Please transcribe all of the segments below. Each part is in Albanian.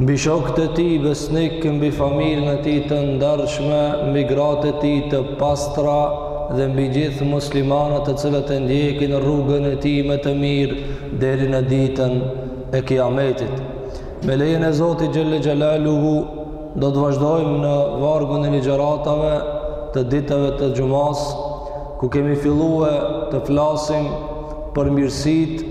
mbi shokët e tij besnik, mbi familjen e tij të ndershme, mbi gratë e tij të pastra dhe mbi gjithë muslimanët të cilët e ndjekin rrugën e tij me të mirë deri në ditën e Kiametit. Me lejen e Zotit xhelle xhelaluhu do të vazhdojmë në vargun e ligjëratave të ditëve të xhumasë, ku kemi filluar të flasim për mirësitë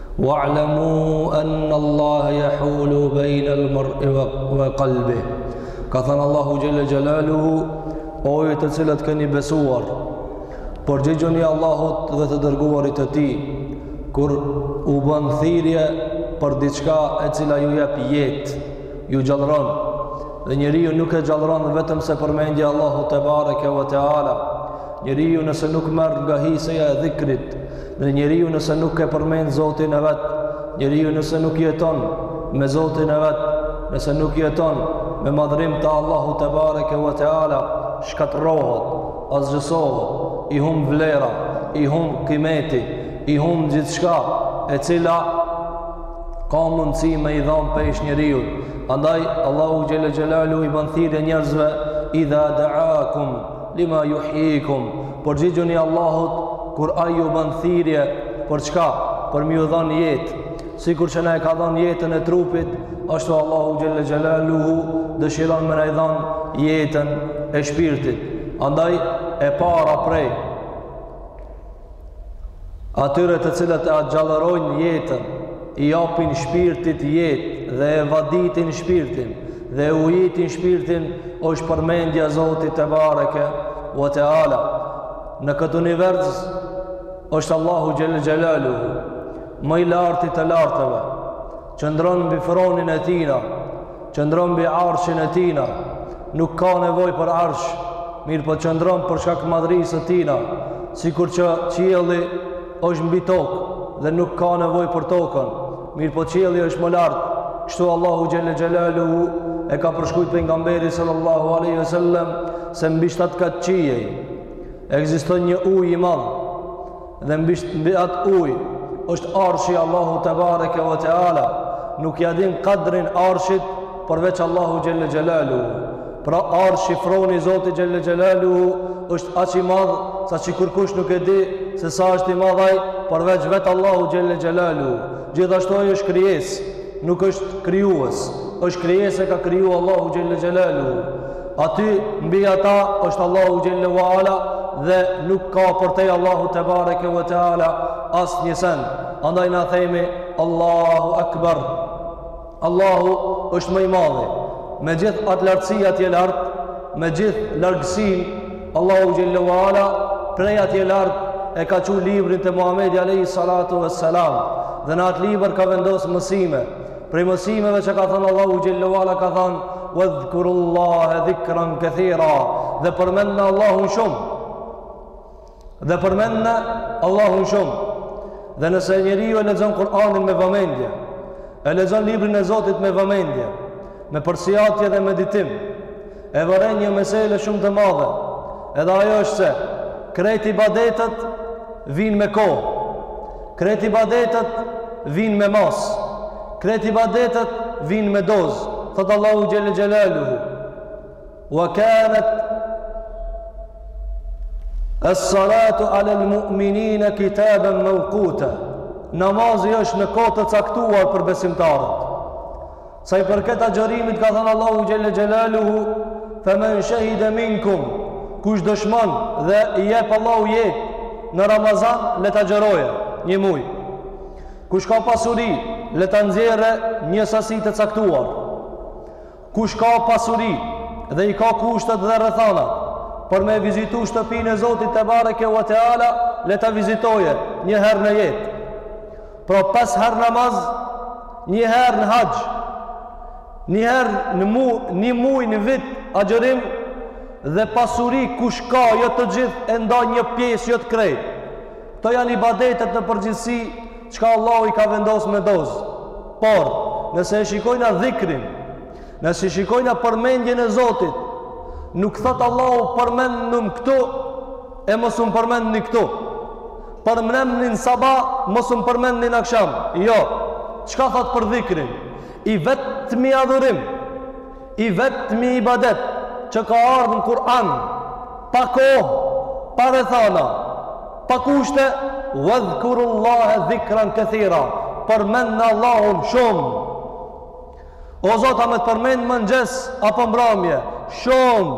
Wa'lamu anna Allah yahulu bayna al-mar'i wa qalbihi. Ka thënë Allahu xhelle xhelaluhu, o ju të cilët keni besuar, përgjigjuni Allahut dhe të dërguarit të Tij kur u bën thirrje për diçka e cila ju jep jetë, ju gjallëron. Dhe njeriu nuk e gjallëron vetëm se përmendja Allahu tebareke ve teala. Njeriu nëse nuk merr nga hisja e dhikrit, Dhe njeriu nëse nuk e përmend Zotin e vet, njeriu nëse nuk jeton me Zotin e vet, nëse nuk jeton me madhrim të Allahut tebareke ve teala, shkatërrohet, asgjësohet, i humb vlera, i humb kimeti, i humb gjithçka e cila ka mundësi me i dhanë peshë njeriut. Andaj Allahu xhelle xhelaluhu u bën thirrje njerëzve idha da'akum lima yuhyikum Përgjigjuni Allahut kur ai ju bën thirrje për çka? Për me ju dhënë jetë. Sikur që na e ka dhënë jetën e trupit, ashtu Allahu xhelle xhelaluhu dëshiron me na e dhënë jetën e shpirtit. Andaj e para prej atyre të cilët e gjallërojnë jetën, i japin shpirtit jetë dhe e vaditin shpirtin. Dhe e ujitin shpirtin është përmendja e Zotit tebareke ve teala. Në këtë univers është Allahu xhelle xhelaluhu, më i larti i të lartëve, qëndron mbi fronin e tina, qëndron mbi arshin e tina, nuk ka nevojë për arsh, mirëpo qëndron për shkak madhnisë së tina, sikur që qielli është mbi tokë dhe nuk ka nevojë për tokën, Mirëpo qielli është më lart, kështu Allahu xhelle xhelaluhu e ka përshkrujt pejgamberi sallallahu alejhi ve sellem se mbi shtatë kat qiej, ekziston një ujë i madh dhe mbi atë ujë është arshi i Allahut tebareke ve teala, nuk ia din kadrin arshit përveç Allahu xhelle xhelaluhu. Pra arshi, froni i Zotit xhelle xhelaluhu është aq i madh saqë kurkush nuk e di se sa është i madh ai përveç vetë Allahu xhelle xhelaluhu. Gjithashtu ai është krijesë, nuk është krijues, është krijesë, e ka kriju Allahu xhelle xhelaluhu. Aty mbi ata është Allahu xhelle ve ala dhe nuk ka përtej Allahut tebareke ve teala asnjë sen. Andaj na themi Allahu Akbar. Allahu është më i madhi, me gjithë atë lartësi atje lartë, me gjithë largësinë, Allahu xhelle ue ala, prej atje lartë, e ka çu librin te Muhammedi alejhi salatu ue selam, dhe në atë libër ka vendosë mësime, prej mësimeve që ka thënë Allahu xhelle ue ala, ka thënë, wa dhkurullahe dhikran kethira, dhe përmendne Allahun shumë, Dhe përmendne Allahun shumë. Dhe nëse njeriu e lexon Kur'anin me vëmendje, e lexon librin e Zotit me vëmendje, me përsiatje dhe meditim, e vëren një mesele shumë të madhe. Edhe ajo është se krejt ibadetet vijnë me kohë. Krejt ibadetet vijnë me masë. Krejt ibadetet vijnë me dozë. Thotë Allahu xhelle xhelaluhu. Wa kanat as-salatu 'ala al-mu'minina kitaban mawquta. Namazi është në kohë të caktuar për besimtarët. Sa i përket agjërimit ka thënë Allahu xhelle xhelaluhu, "Fa man shahida minkum" Kush dëshmon dhe i jep Allahu jetë në Ramazan, le ta agjëroje një muaj. Kush ka pasuri, le ta nxjerrë një sasi të caktuar. Kush ka pasuri dhe i ka kushtet dhe rrethanat për me vizitu shtëpinë e Zotit tebareke ue teala, le ta vizitojë një herë në jetë. Pra pesë herë namaz, një herë në haxh, një herë në mu, një muaj në vit agjërim dhe pasuri kush ka jo të gjithë e ndaj një pjesë jo të krejtë. Këto janë ibadetet në përgjithësi çka Allahu i ka vendos me dozë. Por, nëse e shikojna dhikrin, nëse e shikojna përmendjen e Zotit, nuk thotë Allahu përmendnëm këtu, e mos më përmendni këtu. Përmendni në sabah, mos më përmendni në aksham. Jo, çka thotë për dhikrin? I vetmi adhurim. I vetmi ibadet që ka ardhë në Kur'an, pa kohë, pa rrethana, pa kushte, wadhkurullaha dhikran kathira përmendne Allahun shumë o Zot, a me të përmend mëngjes apo mbramje shumë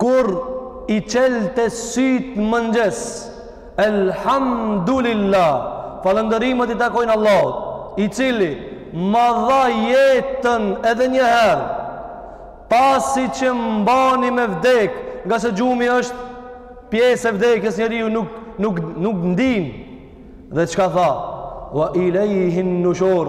Kur i çelte sytë në mëngjes, Elhamdulillah, falëndërimet i takojnë Allahut, i cili ma dha jetën edhe një herë, pasi që m'bani me vdek, ngase gjumi është pjesë e vdekjes njeriu nuk nuk nuk ndin. Dhe çka tha? Wa ilayhin nushur.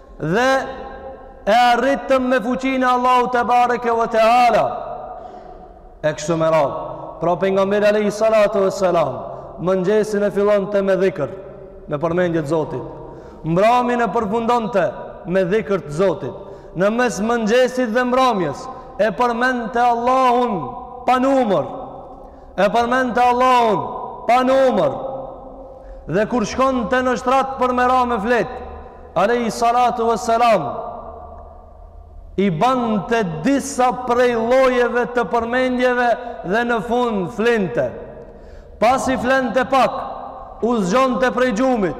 Dhe e arritëm me fuqinë e Allahut tebareke ve teala. E kështu me radhë. Pra pejgamberi alejhi salatu vesselam mëngjesin e fillonte me dhikr, me përmendje të Zotit. Mbramjen e përfundonte me dhikr të Zotit. Në mes mëngjesit dhe mbramjes e përmendte Allahun pa numër. E përmendte Allahun pa numër. Dhe kur shkonte në shtrat për me ra me fjetë, alejhi salatu ve selam, i bante disa prej llojeve të përmendjeve dhe në fund flinte. Pasi flinte pak, u zgjonte prej gjumit.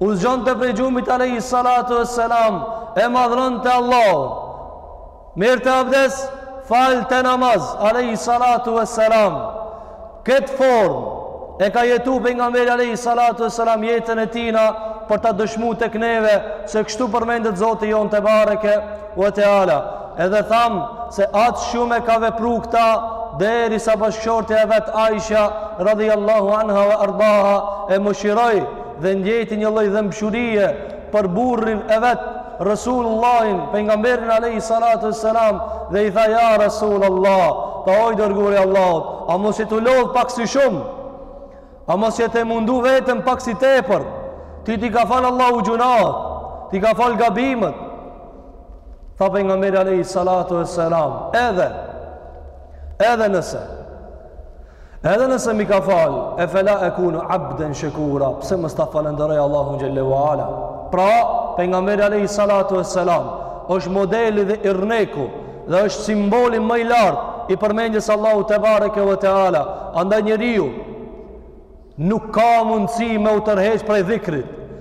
U zgjonte prej gjumit, alejhi salatu ve selam, e madhronte Allahun. Merrte abdes, falte namaz, alejhi salatu ve selam. Këtë formë e ka jetu pejgamberi alejhi salatu ve selam jetën e tina për ta dëshmu tek neve se kështu përmendet Zoti jonë tebareke ve teala. Edhe thanë se aq shumë e ka vepru këta derisa bashkëshortja e vet Aisha radhiallahu anha ve ardaha e mëshiroi dhe ndjeti një lloj dhembshurie për burrin e vet Resulullahin pejgamberin alejhi salatu vesselam dhe i tha ja Resulullah tha o i dërguari i Allahut a mos je tu u lodh pak si shumë a mos je tu e mundu veten pak si tepër ty t'i ka fal Allahu gjynahet t'i ka fal gabimet tha pejgamberi alejhi salatu vesselam edhe edhe nëse Edhe nëse m'i ka fal, e fela e kunu abden shekura, pse mos ta falënderoj Allahun xhel-le ve ala. Pra, pejgamberi alejhi salatu ve selam, është modeli dhe yrneku, dhe është simboli më i lartë i përmendjes së Allahut tebareke ve teala. Andaj njeriu nuk ka mundësi me u tërheq prej dhikrit.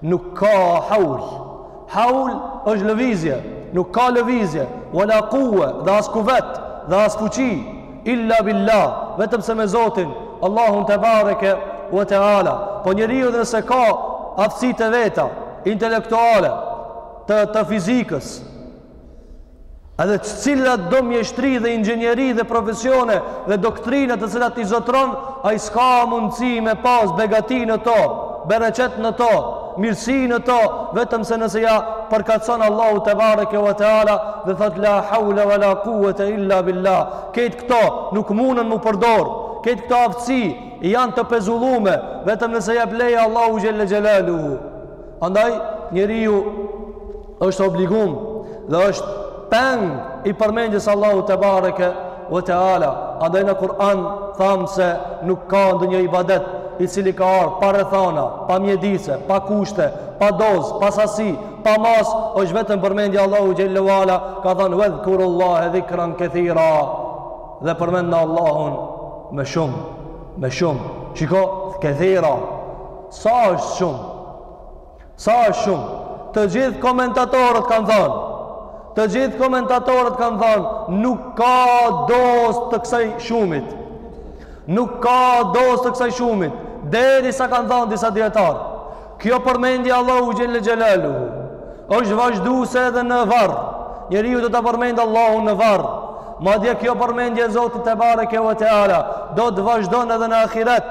Nuk ka haul. Haul është lëvizje. Nuk ka lëvizje. Wala kuwe dhe as kuvet dhe as fuqi. Illa billah. Vetëm se me Zotin. Allahun tebareke ve teala. Po njeriu edhe nëse ka aftësitë e veta, intelektuale, të, të fizikës, Edhe cilatdo mjeshtri dhe inxhinieri dhe profesione dhe doktrina të cilat i zotron, ai s'ka mundësi me pas begati në to, bereqet në to, mirësi në to, vetëm se nëse ja përkushton Allahu tebareke ve teala dhe thot la haule ve la kuvete illa billah. Kejt këto nuk munën m'u përdor, kejt këto aftësi janë të pezullume, vetëm nëse jep leje Allahu xhel-le xhelaluhu. Andaj, njeriu është obligum dhe është peng i përmendjes së Allahut tebareke ve teala. Andaj në Kur'an thamë se nuk ka ndonjë ibadet i cili ka ardh pa rrethana, pa mjedise, pa kushte, pa dozë, pa sasi, pa masë, është vetëm përmendja e Allahut xhelle ve ala, ka thanë vedhkurullahe dhikren kethira dhe përmendeni Allahun me shumë, me shumë. Shiko, kethira, Sa është shumë? Sa është shumë? Të gjithë komentatorët kanë thënë, të gjithë komentatorët kanë thënë, nuk ka dozë të kësaj shumit. Nuk ka dozë të kësaj shumit. Derisa kanë thënë disa dijetarë. Kjo përmendje e Allahut xhelle xhelaluhu është vazhduese edhe në varr. Njeriu do ta përmendë Allahun në varr. Madje kjo përmendje e Zotit tebareke ve teala do të vazhdon edhe në ahiret.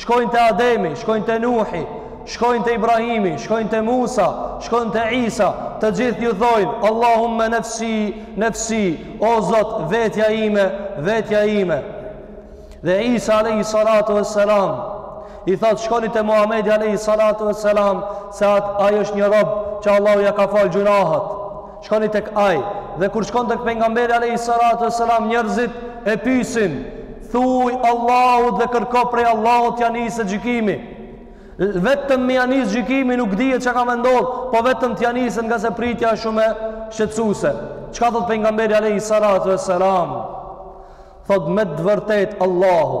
Shkojnë te Ademi, shkojnë te Nuhi, shkojnë te Ibrahimi, shkojnë te Musa, shkojnë te Isa, të gjithë ju thojnë, Allahumme nefsi, nefsi, o Zot, vetja ime, vetja ime. Dhe Isa alejhi salatu vesselam i thotë shkoni te Muhamedi alejhi salatu vesselam se atë ai është një rob që Allahu ja ka fal gjunahet. Shkoni tek ai, dhe kur shkon tek pejgamberi alejhi salatu ve selam njerëzit e pyesin, thuj Allahut dhe kërko prej Allahut t'ja nisë gjykimi. Vetëm me ja nisë gjykimi nuk dihet çka ka me ndodh, po vetëm t'ja niset ngase pritja është shumë shqetësuese. Çka thotë pejgamberi alejhi salatu ve selam? Thotë me të vërtetë Allahu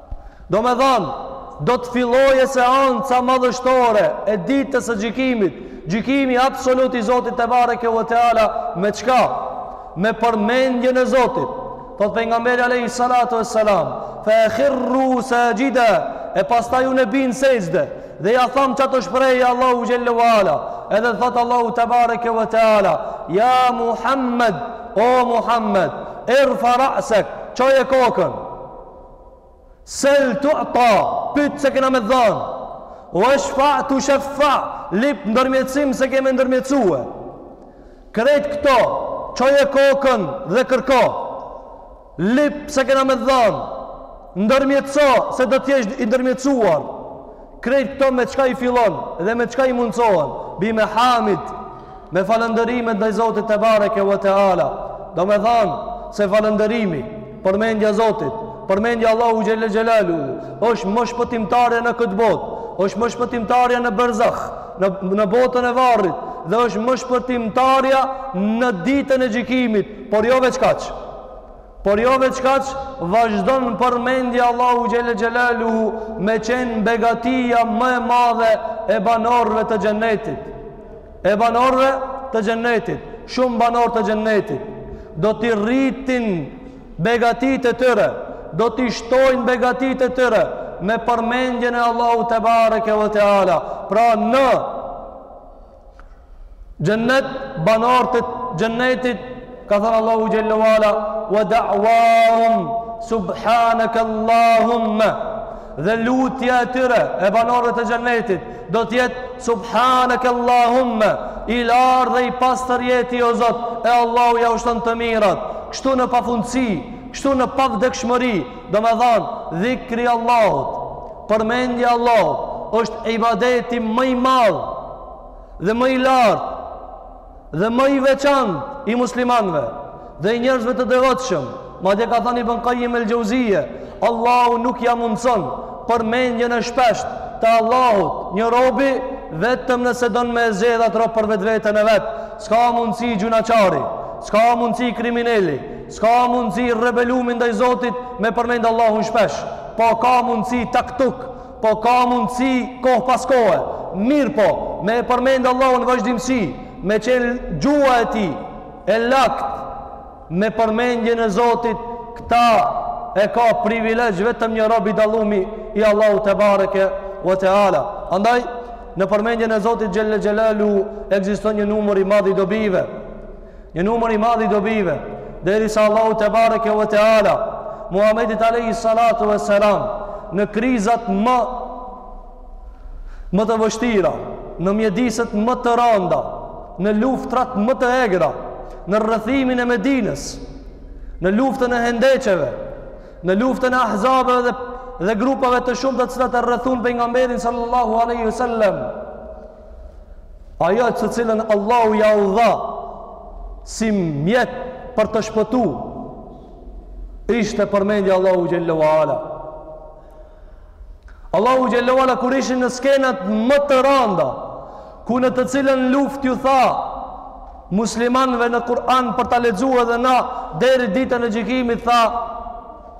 Domethanë, do të fillojë seanca madhështore e ditës së gjykimit, gjykimi absolut i Zotit tebareke ve teala, me çka? Me përmendjen e Zotit. Thotë pejgamberi alejhi salatu ve selam, fe ehirru saxhida, e pastaj unë bie në sexhde, dhe ja tham qato shprehje Allahut xhelle ve ala, edhe thotë Allahu tebareke ve teala, ja Muhammed, o Muhammed, irfa rasek, çoje kokën, Sel tu'ta, pyt se kena me dhanë. Veshfa tushefa, lip ndërmjetësim se ke me ndërmjetësue. Krejt këto, çoje kokën dhe kërko. Lip se kena me dhanë. Ndërmjetëso se do t'jesh i ndërmjetësuar. Krejt këto me çka i fillon dhe me çka i mundësohen, bi mehamid, me falëndërimet ndaj Zotit tebareke ve teala, domethanë se falëndërimi, përmendja e Zotit, përmendja e Allahut xhelle xhelaluhu, është më shpëtimtarja në këtë botë, është më shpëtimtarja në berzah, në, në botën e varrit, dhe është më shpëtimtarja në ditën e gjykimit, por jo veç kaq. Por jo veç kaq, vazhdon përmendja Allahu xhelle xhelaluhu me qenë begatia më e madhe e banorëve të xhennetit. E banorëve të xhennetit, shumë banorë të xhennetit do t'i rritin begatitë e tyre, do t'i shtojnë begatitë e tyre me përmendjen e Allahu tebareke ve teala. Pra në Xhennet banorët e xhennetit ka thënë Allahu xhelle ve ala wa da'wahum subhanaka allahumma dhe lutja e tyre e banorëve të xhennetit do të jetë subhanaka allahumma i larë dhe i pastër je ti o Zot e Allahu jau shton të mirat kështu në pafundësi kështu në pavdekshmëri Domethanë, dhikri i Allahut, përmendja e Allahut, është ibadeti më i madh dhe më i lartë dhe më i veçant i muslimanëve dhe i njerëzve të devotshëm. Madje ka thanë Ibn Kajim el Xheuzije, Allahu nuk ja mundëson përmendjen e shpeshtë të Allahut një robi vetëm nëse don me zgjedh at rob për vetveten e vet. S'ka mundësi gjynahqari, s'ka mundësi krimineli, S'ka mundësi i rebelumi ndaj Zotit me përmend Allahun shpesh, po ka mundësi tak-tuk, po ka mundësi kohë pas kohe, mirëpo, me e përmend Allahun n'vazhdimësi, me qenë gjuha e tij e lagt, me përmendjen e Zotit, këta e ka privilegj vetëm një rob i dallumi i Allahut tebareke ve teala. Andaj, në përmendjen e Zotit xhelle xhelaluhu, ekziston një numër i madh i dobive, një numër i madh i dobive derisa Allahu tebareke ve teala Muhamedit alejhi salatu ve selam në krizat më më të vështira, në mjediset më të randa, në luftrat më të egra, në rrethimin e Medinës, në luftën e hendeqeve, në luftën e ahzabeve dhe dhe grupave të shumta të cilat e rrethun pejgamberin sallallahu alejhi ve sellem ajo e të cilën Allahu jau dha si mjet për t'i shpëtu ishte përmendja Allahu xhelle ve ala Allahu xhelle ve ala kur ishin në skenat më të randa ku në të cilën luft ju tha muslimanëve në Kur'an për ta lexu edhe na deri ditën e gjykimit tha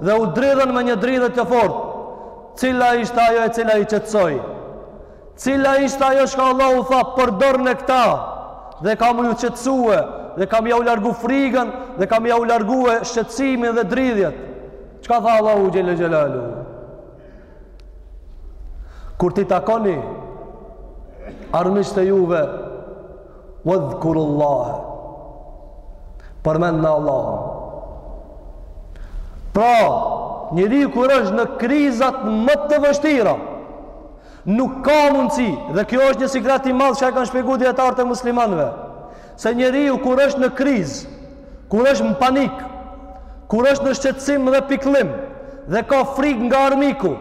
Dhe u dridhën me një dridhje të fortë. Cila ishte ajo e cila i qetësoi? Cila ishte ajo çka Allahu u tha përdorne këta? Dhe kam ju qetësue, dhe kam jau largu frigën, dhe kam jau largue shqetësimin dhe dridhjet. Çka tha Allahu xhelle xhelaluhu? Kur t'i takoni armiqtë e juve, Wadhkurullaha. Përmendni Allahun. Pra, njeriu kur është në krizat më të vështira, nuk ka mundësi, dhe kjo është një sekret i madh që e kanë shpjegu dijetarët e muslimanëve, se njeriu kur është në krizë, kur është në panik, kur është në shqetësim dhe pikllim, dhe ka frigë nga armiku,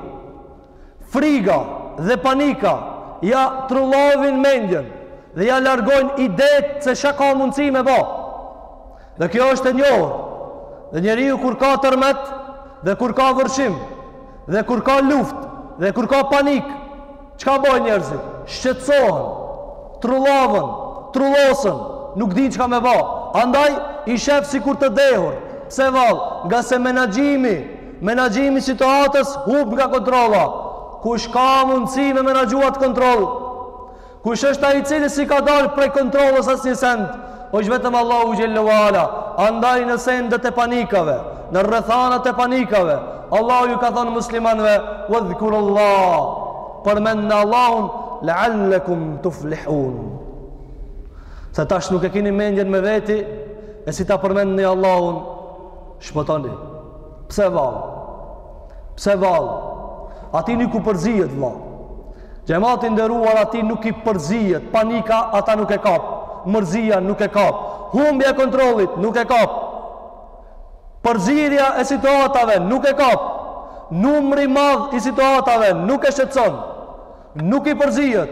Friga dhe panika ja trullavin mendjen dhe ja largojnë idetë se çka ka mundësi me ba. Dhe kjo është e njohur. Dhe njeriu kur ka tërmet dhe kur ka vërshim dhe kur ka luftë dhe kur ka panik, çka bojnë njerëzit? Shqetësohen, trullaven, trullosen, nuk dinë çka me ba. Andaj i shef sikur të dehur. Pse vallë? Nga se menaxhimi Menaxhimi i situatës hup nga kontrolla. Kush ka mundësi me menaxhu atë kontroll? Kush është ai i cilit s'i ka dalë prej kontrollës asnjë send? Është vetëm Allahu xhelle ue ala. Andaj në sendet e panikave, në rrethanat e panikave, Allahu ju ka thonë muslimanëve: "Wadhkurullah." Përmendni Allahun la'allakum tuflihun. Se tash nuk e keni mendjen me veti, e si ta përmendni Allahun? Shpëtoni. Pse vallë? Pse vallë? Atij nuk i përzihet, vla. Xhemat i nderuar atij nuk i përzihet. Panika ata nuk e kap. Mërzia nuk e kap. Humbja e kontrollit nuk e kap. Përzierja e situatave nuk e kap. Numri i madh i situatave nuk e shqetëson. Nuk i përzihet.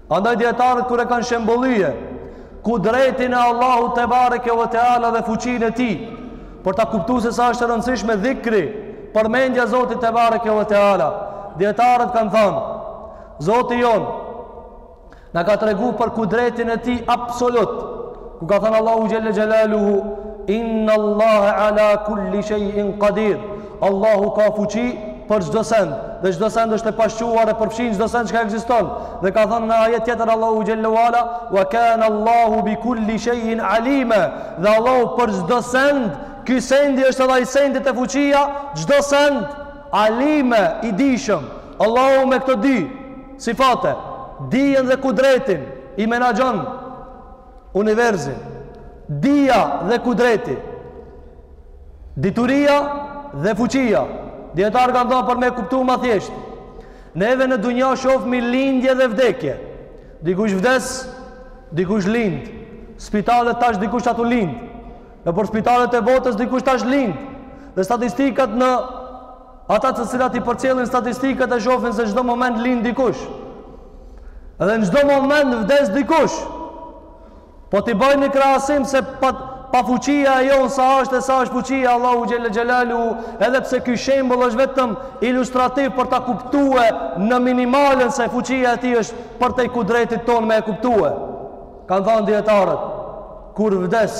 Andaj dijetarët kur e kanë shembullie kudretin e Allahut tebareke ve teala dhe fuqinë e tij, për ta kuptu se sa është e rëndësishme dhikri, përmendja e Zotit tebareke ve teala, dijetarët kanë thanë, Zoti jonë na ka tregu për kudretin e tij absolut, ku ka thanë Allahu xhelle xhelaluhu, Inna Allahe ala kulli shejin qadir, Allahu ka fuçi për çdo send, dhe çdo send është e pashquar e përfshin çdo send që ekziston. Dhe ka thonë në ajet tjetër Allahu xhelle ue ala, "Wa kana Allahu bi kulli shay'in alima." Dhe Allahu për çdo send, ky sendi është edhe ai sendi te fuçia, çdo send alime i dijshëm. Allahu me këto dy sifate, dijen dhe kudretin i menaxhon universin. Dija dhe kudreti Dituria dhe fuqia. Dijetarët kanë thanë për me kuptu ma thjesht. Neve në dunja shofmi lindje dhe vdekje. Dikush vdes, dikush lind. Spitalet tash dikush atu lind. Nëpër spitalet e botës dikush tash lind. Dhe statistikat në ata të cilat i përcjellin statistikat e shofin se çdo moment lind dikush. Dhe në çdo moment vdes dikush. Po t'i bëj një krahasim se pa, pa fuqia e jonë sa është e sa është fuqia Allahu xhelle xhelaluhu edhe pse ky shembull është vetëm ilustrativ për ta kuptue në minimalën se fuqia e tij është përtej kudretit tonë me e kuptue kanë thanë dijetarët kur vdes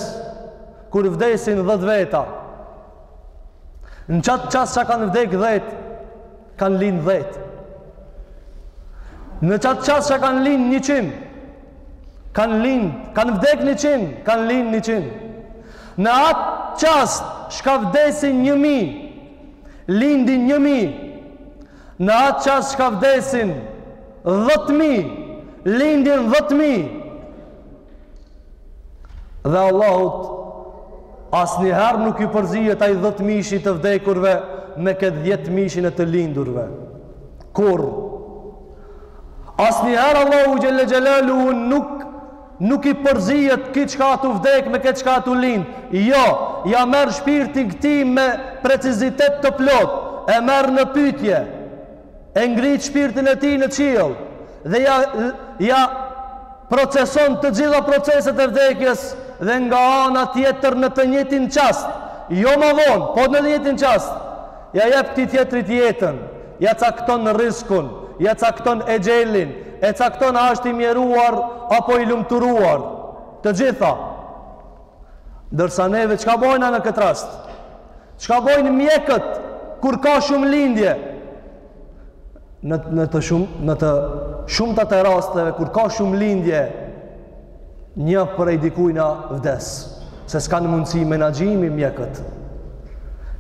kur vdesin dhetë veta në qat çast që kanë vdek dhetë kanë lind dhetë në qat çast që kanë lind njëqind Kanë lind, kanë vdek njëqind, kanë lind njëqind. Në atë çast, çka vdesin një mijë, lindin një mijë. Në atë çast, çka vdesin dhetë mijë, lindin dhetë mijë. Dhe Allahut, asnjëherë nuk i përzihet ai dhetëmijëshi i të vdekurve me këtë dhjetëmijëshin e të lindurve. Kur, Asnjëherë Allahu xhelle xhelaluhu nuk nuk i përzihet ky çka tu vdek me këtë çka tu lind. Jo, ja merr shpirtin këtij me precizitet të plotë, e merr në pytje, e ngrit shpirtin e tij në qiell dhe ja ja proceson të gjitha proceset e vdekjes dhe nga ana tjetër në të njëjtin çast, jo ma vonë, po në të njëjtin çast, Ia jep këtij tjetrit jetën, ia cakton rriskun, ia cakton exhelin, e cakton a është i mjeruar apo i lumturuar. Të gjitha. Ndërsa neve çka bojna në këtë rast? Çka bojnë mjekët kur ka shumë lindje? Në në të shumë në të shumtat e rasteve kur ka shumë lindje, Një prej dikujna vdes, se s'kanë mundësi menaxhimi mjekët.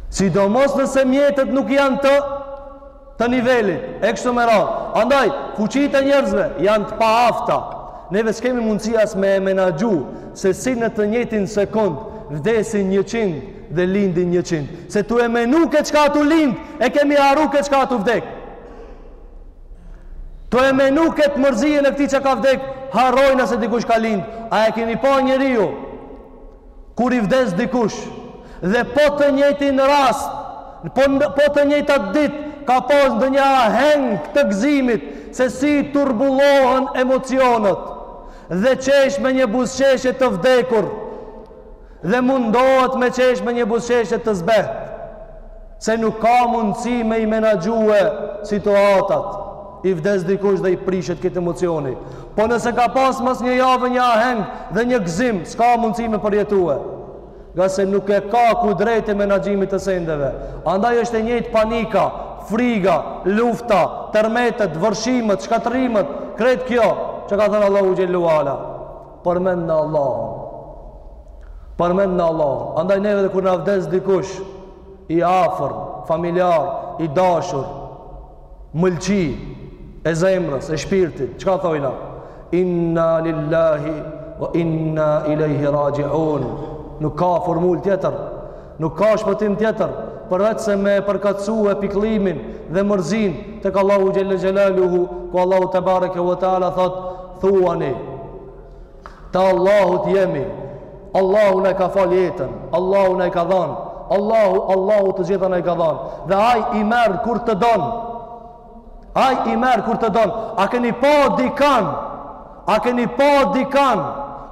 Sidomos nëse mjetet nuk janë të të nivelit, e kështu me radhë. Andaj, fuqitë e njerëzve janë të paafta. Neve s'kemi mundësi as me e menaxhu, se si në të njëtin sekund vdesin njëqind dhe lindin njëqind. Se tu e menu kët çka tu lind, e kemi harru kët çka tu vdek. Tu e menu këtë mërzinë e këtij që ka vdek, harrojna se dikush ka lind. A e kemi pa njeriu kur i vdes dikush, dhe po të njëjtin rast, po, po të njëjtat ditë, ka pas ndonjë aheng të gzimit, se si turbullohen emocionet, dhe qesh me një buzëqeshje të vdekur. dhe mundohet me qesh me një buzëqeshje të zbehtë, se nuk ka mundësi me i menaxhue situatat, i vdes dikush dhe i prishet këtë emocioni. Po nëse ka pas mas një jave një aheng dhe një gëzim, s'ka mundësi me përjetue. Ngase nuk e ka kudret e menaxhimit të sendeve. Andaj është e njëjtë panika, friga, lufta, tërmetet, vërshimet, shkatërrimet, krejt kjo, që ka thënë Allahu Xhelle ve Ala. Përmendni Allahun. Përmendni Allahun. Andaj neve edhe kur na vdes dikush, i afër, familjar, i dashur, mëlçi e zemrës, e shpirtit, çka thojna? Inna lillahi, ve inna ilejhi raxhiun. Nuk ka formulë tjetër, nuk ka shpëtim tjetër, përveçse me përkatësue pikllimin dhe mërzinë tek Allahu Xhelle Xhelaluhu, ku Allahu Tebareke ve Teala thotë, Thuani, të Allahut jemi, Allahu na e ka falë jetën, Allahu na e ka dhanë, Allahu, Allahu të gjitha na i ka dhanë, dhe ai i merr kur të don, ai i merr kur të don, a keni pa dikan, a keni pa dikan,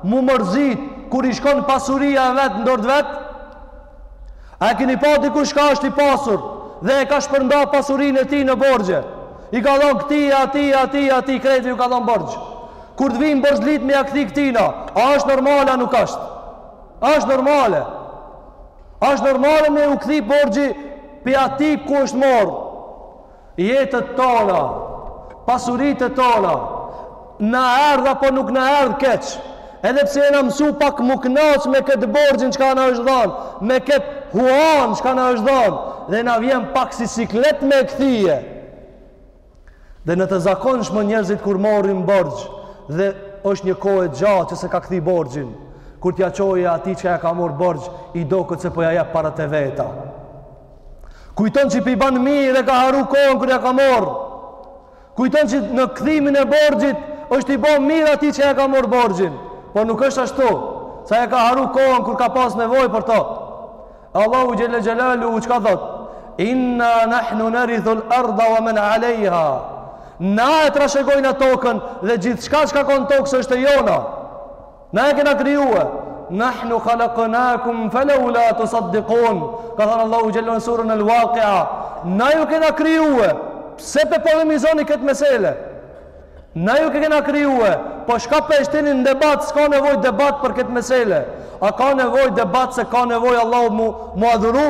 m'u mërzit, kur i shkon pasuria e vet n'dorë t'vet, A e keni pa dikush çka është i pasur dhe e ka shpërnda pasurinë e tij në borxhe? I ka dhonë këtij, atij, atij, atij, krejt ju ka dhonë borxh. Kur të vijnë borxhlit me ja kthy këtina, a është normale, a nuk është? A është normale? A është normale me u kthy borxhi për aty ku është morrë? Jetët tona, pasuritë tona, na erdh apo nuk na erdh keq, edhe pse jena mësu pak m'u knaq me këtë borxhin çka na është dhanë, me këtë huan çka na është dhanë, dhe na vjen pak si siklet me e kthye. Dhe në të zakonshme njerëzit kur morrin borxh, dhe është një kohë e gjatë që s'e ka kthy borxhin, kur t'ja çojë atij çka ja ka morrë borxh, i doket se po ja jep para të veta. Kujton që pi ban mirë, e ka harru kohën kur ja ka morrë. Kujton që në kthimin e borxhit është i bo mirë atij që ja ka morrë borxhin. Por nuk është ashtu. Se e ka harru kohën kur ka pas nevojë për to. Allahu Xhelle Xhelaluhu çka thotë. Inna nahnu nerithul arda wa men alejha. Na e trashëgojna tokën dhe gjithçka çka ka n'tokë se është e jona. Na e kena krijue. Nahnu khalaqnakum falawla tusaddiqun. Ka thënë Allahu xhallahu në surën Al-Waqi'a, na ju kena krijue. Pse pe polemizoni këtë meselë? Na ju kena krijue. Po çka pe shtini në debat, s'ka nevojë debat për këtë meselë. A ka nevojë debat se ka nevojë Allahu m'u, m'u adhuru?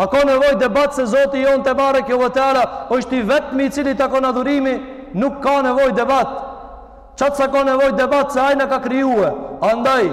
A ka nevojë debat se Zoti jonë Tebareke ve Teala është i vetmi i cili takon adhurimi? Nuk ka nevojë debat. Çaq sa s'ka nevoj debat se ai na ka krijue, andaj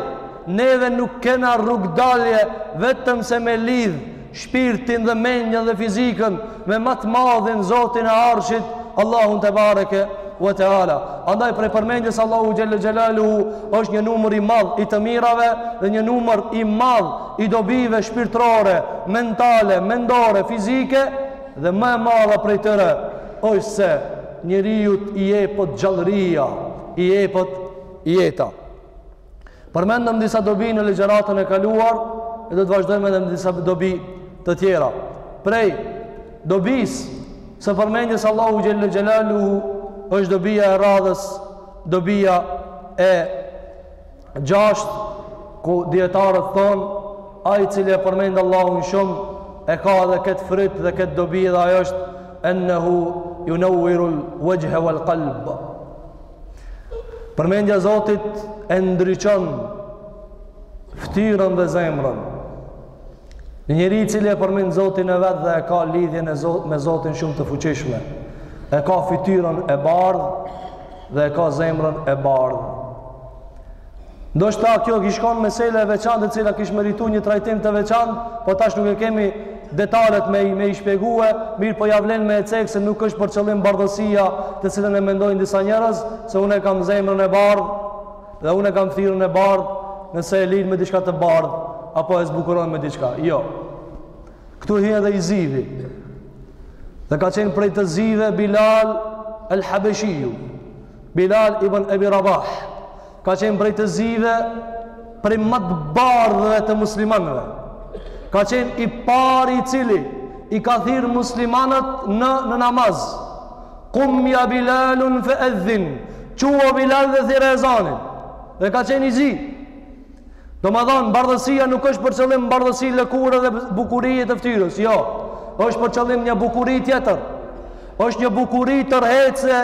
neve nuk kena rrugdalje vetëm se me lidh shpirtin dhe mendjen dhe fizikën me ma të madhin Zotin e Arshit, Allahun tebareke ve teala. Andaj prej përmendjes Allahu xhelle xhelaluhu është një numër i madh i të mirave dhe një numër i madh i dobive shpirtërore, mentale, mendore, fizike dhe më e madha prej tyre është se Njeriut i jepet gjallëria, i jepet jeta. Përmendëm disa dobi në ligjëratën e kaluar, e do të vazhdojmë edhe me disa dobi të tjera. Prej dobisë së përmendjes Allahu xhelle xhelaluhu, është dobia e radhës, dobia e Gjashtë, ku dijetarët thonë, ai i cili e përmend Allahun shumë, e ka edhe këtë fryt dhe këtë dobi dhe ajo është ennehu junevvirul vexhhe vel kalb. Përmendja e Zotit e ndriçon ftyrën dhe zemrën. Një njeri i cili e përmend Zotin e vet dhe e ka lidhjen me Zotin shumë të fuqishme. E ka fytyrën e bardhë dhe e ka zemrën e bardhë. Ndoshta kjo kish kon mesele e veçantë e cila kish meritu një trajtim të veçantë, po tash nuk e kemi detalet me i me i shpjegue, mirëpo ia vlen me e cek se nuk është për qëllim bardhësia të cilën e mendojnë disa njerëz, se unë e kam zemrën e bardhë, Dhe unë e kam ftyrën e bardhë, nëse e lyn me diçka të bardhë apo e zbukuron me diçka. Jo. Këtu hyn edhe i ziu. Dhe ka qenë prej të zinjve Bilal El Habeshiu. Bilal ibn Ebi Rabah. Ka qenë prej të zinjve prej ma të bardhëve të muslimanëve. Ka qenë i pari i cili i ka thirr muslimanët në, në namaz. Kum ja bilalun fe edhin Çohu Bilal dhe thirre ezanin Dhe ka qenë i zi Domethënë, bardhësia nuk është për qëllim bardhësi lëkure dhe bukuri e ftyrës Jo, është për qëllim një bukuri tjetër është një bukuri tërheqëse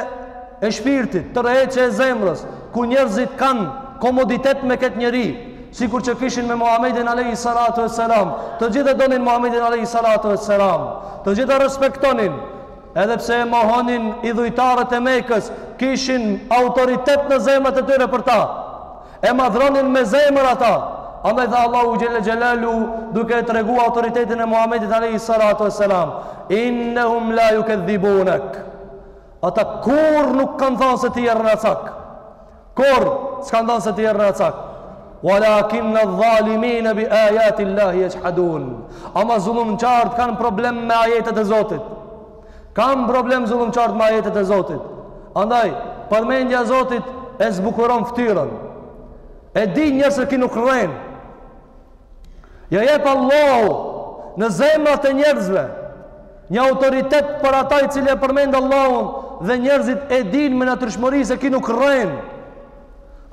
e shpirtit, tërheqëse e zemrës Ku njerëzit kanë komoditet me këtë njeri Sikur që kishin me Muhammedin alejhi salatu ve selam Të gjithë e donin Muhammedin alejhi salatu ve selam Të gjithë e respektonin Edhe pse e mohonin idhujtarët e Mekës, kishin autoritet në zemrat e tyre për ta. E madhëronin me zemër ata. Andaj tha Allahu xhelle xhelaluhu duke e tregu autoritetin e Muhamedit alayhi salatu wassalam, "Innahum la yukadhibunak." Ata kurrë nuk kanë thanë se ti je rrenacak. Kurr s'kan thënë se ti je rrenacak. Walakinna dh-dhalimina bi ayati Allahi yajhadun. Ama zullumqart kanë problem me ajetet e Zotit. Kanë problem zullumqart me ajetet e Zotit. Andaj, përmendja e Zotit e zbukuron ftyrën. E di njeri se ki nuk rren. Ja jep Allahu në zemrat e njerëzve një autoritet për ata i cili e përmend Allahun dhe njerëzit e dinë me natyrshmëri se ki nuk rren.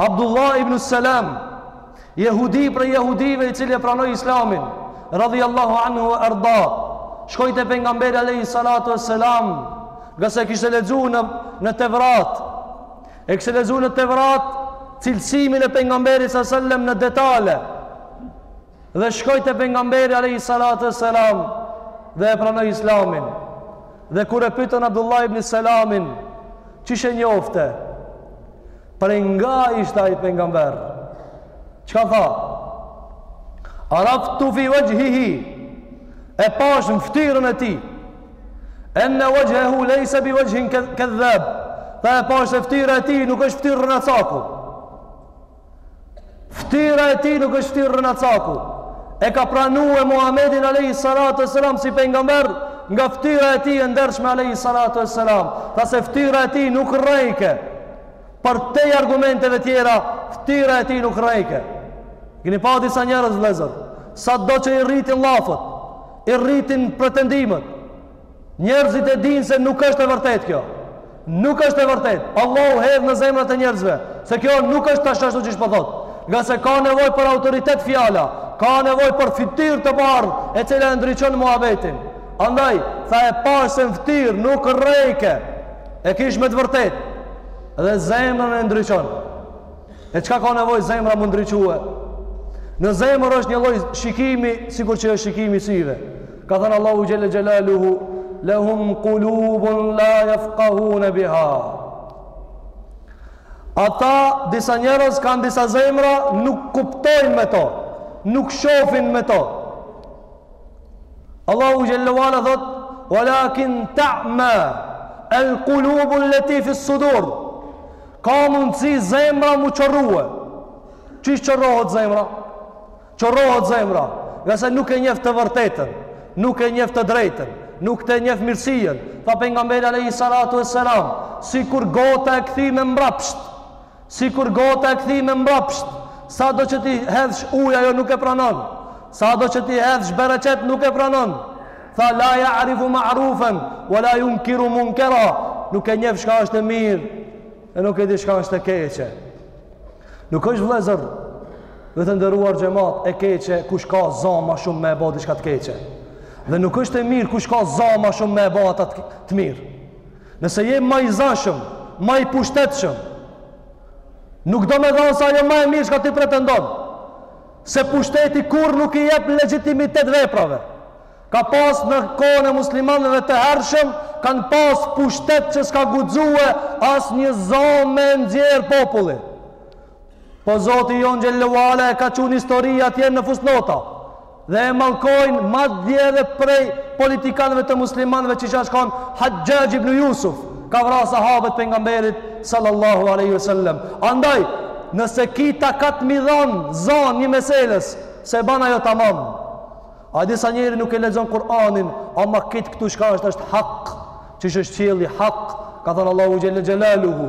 Abdullah ibn Salam, jehudi prej jehudive i cili e pranoi Islamin, radhiyallahu anhu wa arda. Shkoi te pejgamberi alayhi salatu wassalam, ngase kishte lexuar në në Tevrat, E kishte lexu në Tevrat cilësimin e pengamberit sallallahu alejhi ve sel-lem në detale dhe shkoi te pengamberi alejhi salatu ve selam dhe e pranoi islamin dhe kur e pytën Abdullah ibn Selamin qysh e njofte prej nga ishte ai pengamber çka tha araftu fi vexhhihi e pashë në ftyrën e tij Enne vexhhehu lejse bi vexhhi kedhdhab. Tha e pashë se ftyra e tij nuk është ftyrë rrenacaku. Ftyra e tij nuk është ftyrë rrenacaku. E ka pranue Muhammedin alejhi salatu ve selam si pengamber nga ftyra e tij e ndershme alejhi salatu ve selam. Tha se ftyra e tij nuk rrejke. Përtej argumenteve tjera, ftyra e tij nuk rrejke. I keni pa disa njerëz vllezër. Sado që i rritin llafet, i rritin pretendimet. Njerëzit e dinë se nuk është e vërtetë kjo. Nuk është e vërtetë. Allahu hedh në zemrat e njerëzve se kjo nuk është tash ashtu qysh po thotë. Ngase ka nevojë për autoritet fjala, ka nevojë për fytyrë të bardhë e cila e ndriçon muhabetin. Andaj, tha e pashë se në ftyrë nuk rrejke. E kish me të vërtetë. Dhe zemrën e ndriçon. E çka ka nevojë zemra m'u ndriçue? Në zemër është një lloj shikimi, sikur që është shikimi i syve. Ka thënë Allahu xhelle xhelaluhu, "Lahum qulubun la yafqahuna biha." Ata disa njerëz kanë disa zemra nuk kuptojnë me to, nuk shohin me to. Allahu xhelle ve ala thot, "Walakin ta'ma al-qulubul lati fi sudur." Ka mundësi zemra m'u qorrue. Qysh qorrohet zemra? Qorrohet zemra, ngase nuk e njef të vërtetën, nuk e njef të drejtën, nuk e njef mirësien. Tha pengamberi alejhi salatu ve selam, sikur gota e kthyme mbrapsht, sikur gota e kthyme mbrapsht, sado që t'i hedhsh ujë ajo nuk e pranon, sado që t'i hedhsh bereqet nuk e pranon, Tha, La ja'rifu ma'rufen, wa la yunkiru munkera, nuk e njef shka është e mirë, e nuk e di shka është e keqe. Nuk është vllezër, dhe të nderuar xhemat e keqe, kush ka za ma shumë me e bo diçka të keqe. Dhe nuk është e mirë, kush ka za ma shumë me e bo ata të mirë. Nëse je ma i zashëm, ma i pushtetshëm, nuk do me thanë se ajo ma e mirë shka ti pretendon. se pushteti kurrë nuk i jep legjitimitet veprave ka pas në kohën e muslimanëve të hershëm kanë pas pushtet që s'ka guxue asnjë zo me e nxjerrë populli po zoti jonë xhelle ve ala e ka çu në histori atje në fusnota dhe e mallkojnë madje edhe prej politikanëve të muslimanëve që që ashtë kanë Haxhaxh ibnu Jusuf Ka vra sahabët e pejgamberit sallallahu alaihi wasallam. Andaj, nëse ki takat me i dhan zon një meseles, s'e ban ajo tamam. A di sa njeri nuk e lexon Kur'anin, ama kit këtu çka është është hak, që është qielli hak, ka thënë Allahu xhelle xhelaluhu.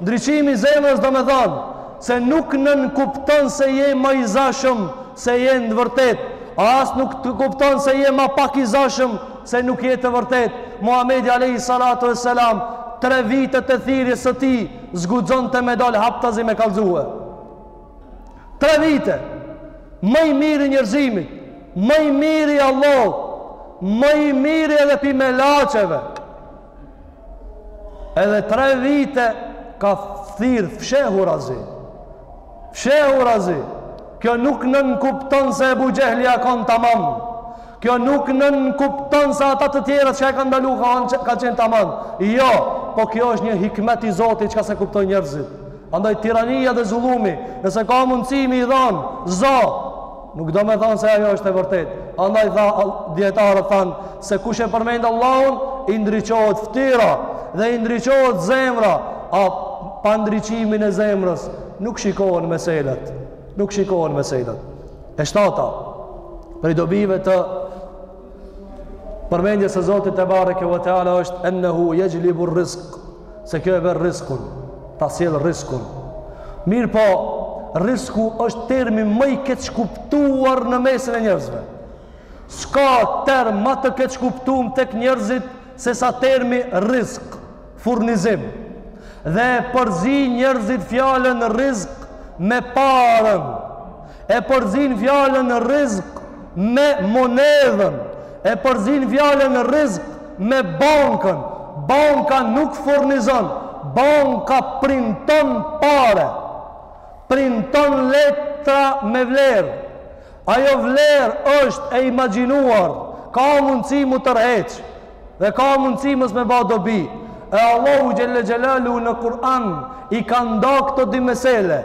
Ndriçimi i zemrës do me thanë se nuk nënkupton se je më i zashëm se je në t'vërtet, a as nuk nënkupton se je ma pak i zashëm se nuk je në të vërtet. Muhamedi alejhi salatu ve selam tre vite të thirrjes së tij s'guxonte me dalë haptazi me kallzue. Tre vite! Më i miri i njerëzimit, më i miri i Allahut, më i miri edhe pi melaqeve. Edhe tre vite ka thirrë fshehurazi. Fshehurazi. Kjo nuk nënkupton se Ebu Xhehli a kon tamam. Kjo nuk nënkupton se ata të tjerë që e kanë ndalu ka, ka qenë tamam. Jo, po kjo është një hikmet i zotit çka s'e kuptojnë njerëzit. Andaj tirania dhe zullumi, nëse ka mundësi me i dhanë, zo, Nuk do me thonë se ajo është e vërtetë. Andaj tha, dijetarët thanë, se kush e përmend Allahun, i ndriçohet ftyra dhe i ndriçohet zemra, a pa ndriçimin e zemrës, nuk shikohen meselet. Nuk shikohen meselet. E shtata, prej dobive të përmendjes së Zotit tebareke ve teala është ennehu jexhlibu rrizk, Se kjo e bie rizkun, ta sjell rizkun. Mirëpo, rizku është termi më i keqkuptuar në mesin e njerëzve. S'ka term më të keqkuptum tek njerëzit sesa termi rizk, furnizim. Dhe përzijnë njerëzit fjalën rizk me parën. E përzinë fjalën rizq me monedhën, e përzinë fjalën rizq me bankën. Banka nuk furnizon, banka printon pare, printon letra me vlerë. Ajo vlerë është e imagjinuar, ka mundësi mu tërheq, Dhe ka mundësi mos me ba dobi. E Allahu Xhelle Xhelaluhu në Kur'an i ka nda këto dy mesele.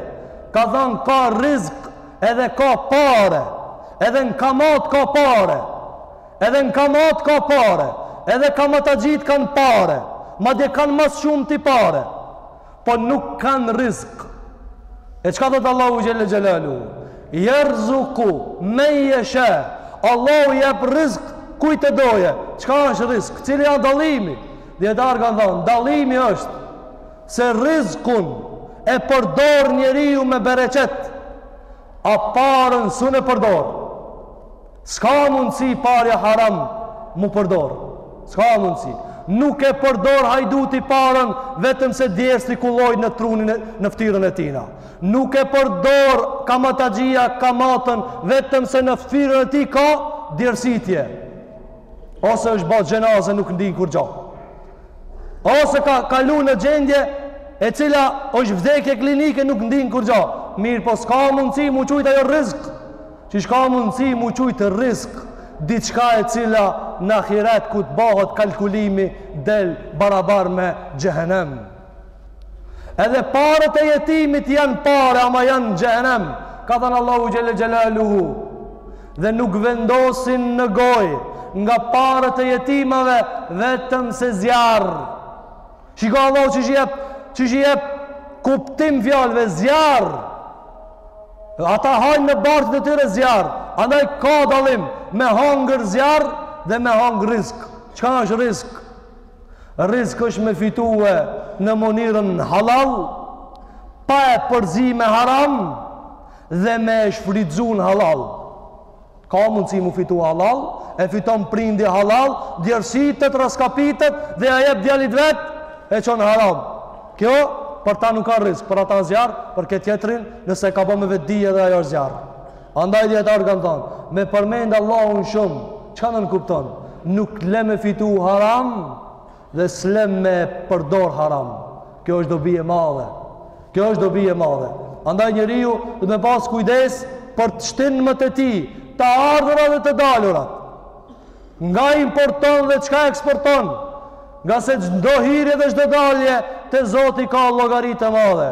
Ka thanë ka rizk edhe ka pare. Edhe në kamat ka pare. Edhe në kamat ka pare. Edhe kamataxhitë kanë pare. Madje kanë ma shumë se ti pare. po nuk kanë rizq e çka thot Allahu xhelle xhelaluhu jerzuku men jesha Allahu jep rizq kujt të doje çka është rizq cili asht dallimi dietar kanë thënë dallimi është se rizqun e përdor njeriu me bereqet a parën sun e përdor Ska mundësi parja haram mu përdor. Ska mundësi. Nuk e përdor hajduti parën vetëm se djersët i kullojn në trunin e në ftyrën e tijna. Nuk e përdor kamataxhia kamatën vetëm se në ftyrën e tij ka djersitje. Ose është ba xhenaze nuk ndin kurgjo. Ose ka kalu në gjendje e cila është vdekje klinike nuk ndin kurgjo. Mirëpo ska mundësi mu qujtë ajo rizk Qysh ka mundësi mu qujt rizk diçka e cila në ahiret ku të bëhet kalkulimi del barabar me xhehenem. Edhe parët e jetimit janë pare ama janë xhehenem. Ka thënë Allahu xhelle xhelaluhu dhe nuk vendosin në gojë nga parët e jetimave vetëm se zjarr. Shiko Allahu qysh i jep, qysh i jep kuptim fjalëve zjarr. Ata hajnë në barkë të tyre zjarr. Andaj ka dallim me hangër zjarr dhe me hangër rizk. Çka është rizk? Rizk është me fitu në mënyrën hallall, pa e përzi me haram dhe me shfrytëzu në hallall. Ka mundësi mu fitu hallall, e fiton prindi hallall, djersitet, raskapitet dhe ja jep djalit vet, e çon haram. Kjo për ta nuk ka rizk, për ata zjarr, për këtë tjetrin, nëse ka bo me vetëdije edhe ajo është zjarr. Andaj dietar kanë thënë, me përmend Allahun shumë, çka nënkupton? Nuk t'le me fitu haram, dhe s'të len me e përdor haram kjo është dobi e madhe kjo është dobi e madhe andaj njeriu duhet me pas kujdes për të shtimet e tij të ardhurat dhe të dalurat nga importon dhe çka eksporton ngase çdo hyrje dhe çdo dalje te zoti ka llogari të e madhe